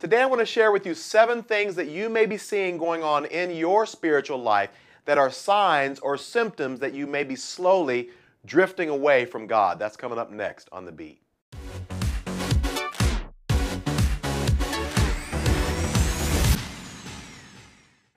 Today I want to share with you seven things that you may be seeing going on in your spiritual life that are signs or symptoms that you may be slowly drifting away from God. That's coming up next on The Beat.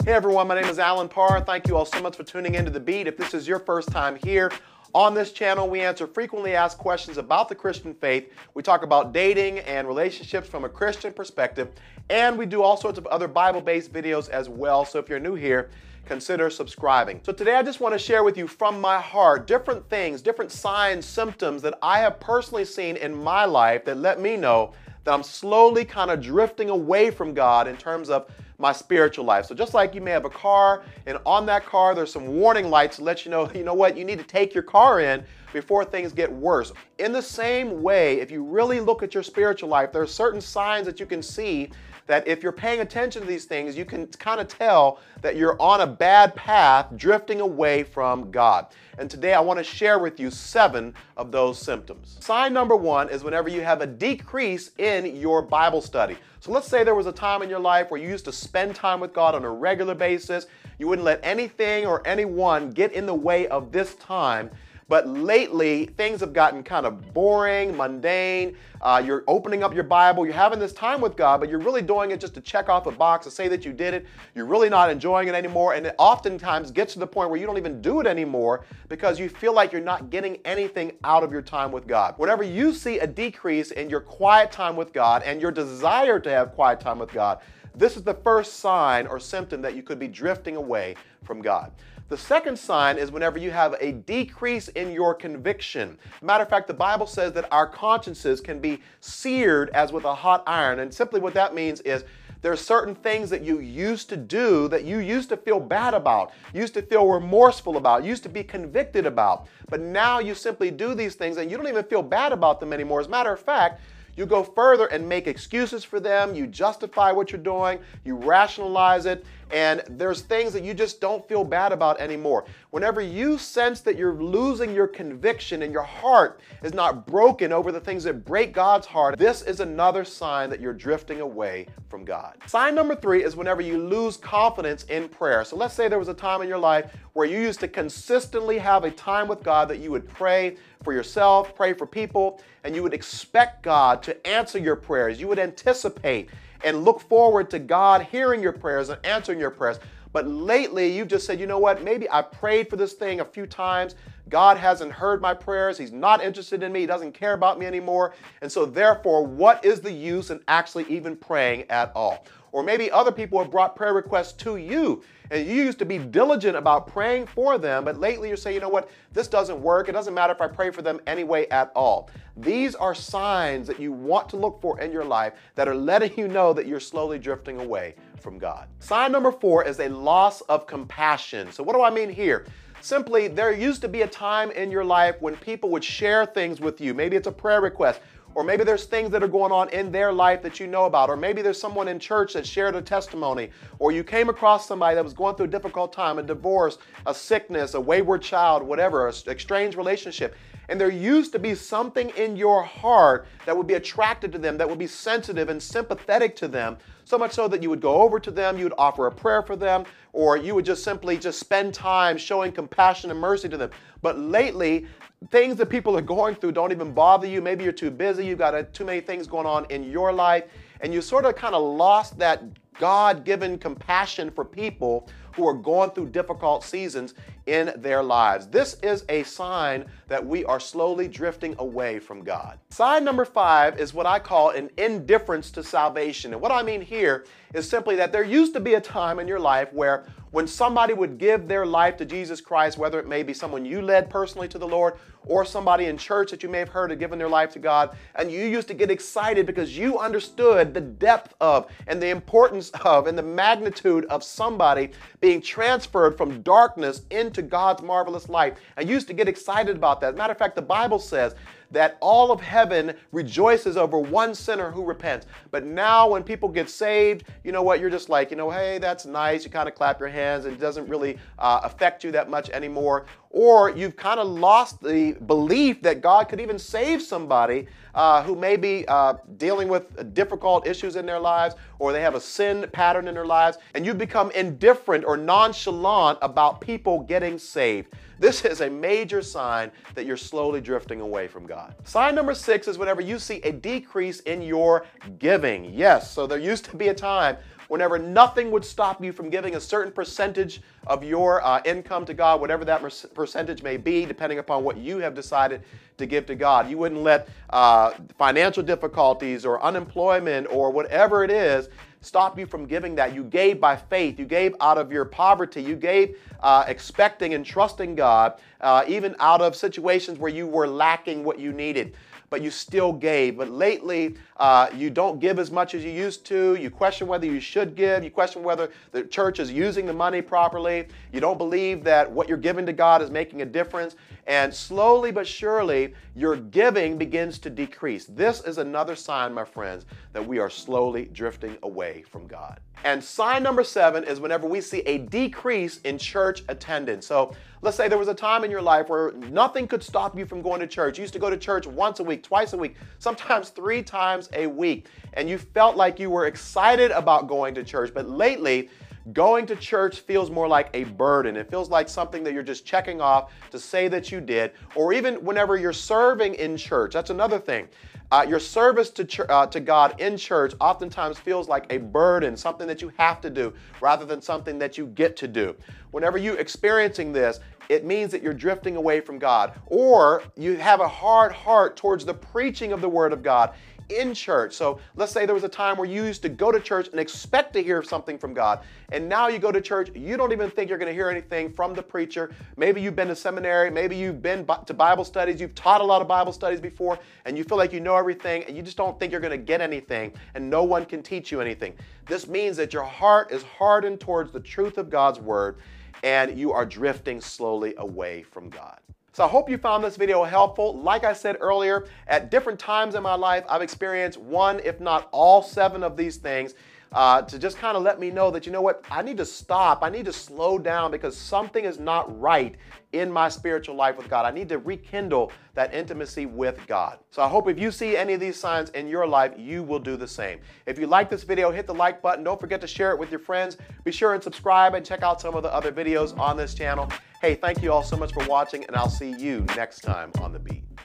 Hey everyone, my name is Allen Parr. Thank you all so much for tuning into The Beat. If this is your first time here, on this channel, we answer frequently asked questions about the Christian faith. We talk about dating and relationships from a Christian perspective, and we do all sorts of other Bible based videos as well. So if you're new here, consider subscribing. So today I just want to share with you from my heart different things, different signs, symptoms that I have personally seen in my life that let me know that I'm slowly kind of drifting away from God in terms of my spiritual life. So just like you may have a car and on that car there's some warning lights to let you know, you know what, you need to take your car in before things get worse. In the same way, if you really look at your spiritual life, there are certain signs that you can see that if you're paying attention to these things, you can kind of tell that you're on a bad path, drifting away from God. And today I want to share with you seven of those symptoms. Sign number one is whenever you have a decrease in your Bible study. So let's say there was a time in your life where you used to spend time with God on a regular basis. You wouldn't let anything or anyone get in the way of this time. But lately, things have gotten kind of boring, mundane. Uh, you're opening up your Bible, you're having this time with God, but you're really doing it just to check off a box to say that you did it. You're really not enjoying it anymore. And it oftentimes gets to the point where you don't even do it anymore because you feel like you're not getting anything out of your time with God. Whenever you see a decrease in your quiet time with God and your desire to have quiet time with God, this is the first sign or symptom that you could be drifting away from God. The second sign is whenever you have a decrease in your conviction. Matter of fact, the Bible says that our consciences can be seared as with a hot iron. And simply what that means is there are certain things that you used to do that you used to feel bad about, used to feel remorseful about, used to be convicted about. But now you simply do these things and you don't even feel bad about them anymore. As a matter of fact, you go further and make excuses for them. You justify what you're doing. You rationalize it. And there's things that you just don't feel bad about anymore. Whenever you sense that you're losing your conviction and your heart is not broken over the things that break God's heart, this is another sign that you're drifting away from God. Sign number three is whenever you lose confidence in prayer. So let's say there was a time in your life where you used to consistently have a time with God that you would pray for yourself, pray for people, and you would expect God to answer your prayers. You would anticipate and look forward to God hearing your prayers and answering your prayers. But lately, you've just said, you know what? Maybe I prayed for this thing a few times. God hasn't heard my prayers. He's not interested in me. He doesn't care about me anymore. And so, therefore, what is the use in actually even praying at all? Or maybe other people have brought prayer requests to you and you used to be diligent about praying for them, but lately you're saying, you know what, this doesn't work. It doesn't matter if I pray for them anyway at all. These are signs that you want to look for in your life that are letting you know that you're slowly drifting away from God. Sign number four is a loss of compassion. So, what do I mean here? Simply, there used to be a time in your life when people would share things with you. Maybe it's a prayer request or maybe there's things that are going on in their life that you know about. Or maybe there's someone in church that shared a testimony. Or you came across somebody that was going through a difficult time, a divorce, a sickness, a wayward child, whatever, a estranged relationship. And there used to be something in your heart that would be attracted to them, that would be sensitive and sympathetic to them, so much so that you would go over to them, you would offer a prayer for them, or you would just simply just spend time showing compassion and mercy to them. But lately, things that people are going through don't even bother you. Maybe you're too busy, you've got too many things going on in your life, and you sort of kind of lost that God given compassion for people who are going through difficult seasons in their lives. This is a sign that we are slowly drifting away from God. Sign number five is what I call an indifference to salvation. And what I mean here is simply that there used to be a time in your life where when somebody would give their life to Jesus Christ, whether it may be someone you led personally to the Lord or somebody in church that you may have heard had given their life to God, and you used to get excited because you understood the depth of and the importance of and the magnitude of somebody being transferred from darkness into God's marvelous light. You used to get excited about that. Matter of fact, the Bible says that all of heaven rejoices over one sinner who repents. But now, when people get saved, you know what? You're just like, you know, hey, that's nice. You kind of clap your hands, and it doesn't really uh, affect you that much anymore. Or you've kind of lost the belief that God could even save somebody uh, who may be uh, dealing with difficult issues in their lives, or they have a sin pattern in their lives, and you become indifferent or nonchalant about people getting saved. This is a major sign that you're slowly drifting away from God. Sign number six is whenever you see a decrease in your giving. Yes, so there used to be a time whenever nothing would stop you from giving a certain percentage of your uh, income to God, whatever that percentage may be, depending upon what you have decided to give to God. You wouldn't let uh, financial difficulties or unemployment or whatever it is stop you from giving that. You gave by faith. You gave out of your poverty. You gave uh, expecting and trusting God, uh, even out of situations where you were lacking what you needed but you still gave. But lately, uh, you don't give as much as you used to. You question whether you should give. You question whether the church is using the money properly. You don't believe that what you're giving to God is making a difference. And slowly but surely, your giving begins to decrease. This is another sign, my friends, that we are slowly drifting away from God. And sign number seven is whenever we see a decrease in church attendance. So let's say there was a time in your life where nothing could stop you from going to church. You used to go to church once a week, twice a week, sometimes three times a week, and you felt like you were excited about going to church. But lately, Going to church feels more like a burden. It feels like something that you're just checking off to say that you did, or even whenever you're serving in church. That's another thing. Uh, your service to, ch- uh, to God in church oftentimes feels like a burden, something that you have to do rather than something that you get to do. Whenever you're experiencing this, it means that you're drifting away from God, or you have a hard heart towards the preaching of the Word of God in church. So let's say there was a time where you used to go to church and expect to hear something from God. And now you go to church, you don't even think you're going to hear anything from the preacher. Maybe you've been to seminary, maybe you've been to Bible studies, you've taught a lot of Bible studies before, and you feel like you know everything, and you just don't think you're going to get anything, and no one can teach you anything. This means that your heart is hardened towards the truth of God's word, and you are drifting slowly away from God. So I hope you found this video helpful. Like I said earlier, at different times in my life, I've experienced one, if not all seven of these things uh, to just kind of let me know that, you know what, I need to stop. I need to slow down because something is not right in my spiritual life with God. I need to rekindle that intimacy with God. So I hope if you see any of these signs in your life, you will do the same. If you like this video, hit the like button. Don't forget to share it with your friends. Be sure and subscribe and check out some of the other videos on this channel. Hey, thank you all so much for watching, and I'll see you next time on The Beat.